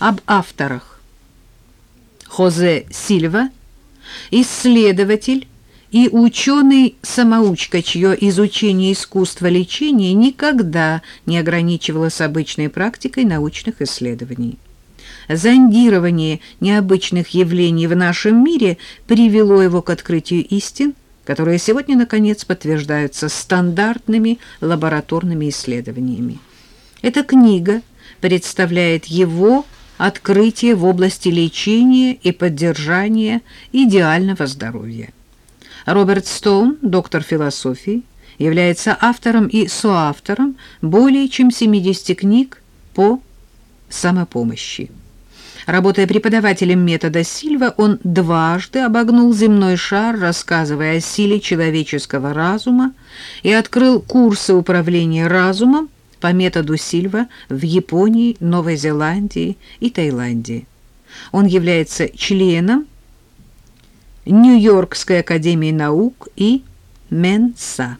об авторах. Хозе Сильва, исследователь и ученый-самоучка, чье изучение искусства лечения никогда не ограничивалось обычной практикой научных исследований. Зондирование необычных явлений в нашем мире привело его к открытию истин, которые сегодня, наконец, подтверждаются стандартными лабораторными исследованиями. Эта книга представляет его открытие в области лечения и поддержания идеального здоровья. Роберт Стоун, доктор философии, является автором и соавтором более чем 70 книг по самопомощи. Работая преподавателем метода Сильва, он дважды обогнул земной шар, рассказывая о силе человеческого разума, и открыл курсы управления разумом по методу Сильва в Японии, Новой Зеландии и Таиланде. Он является членом Нью-Йоркской академии наук и Менса.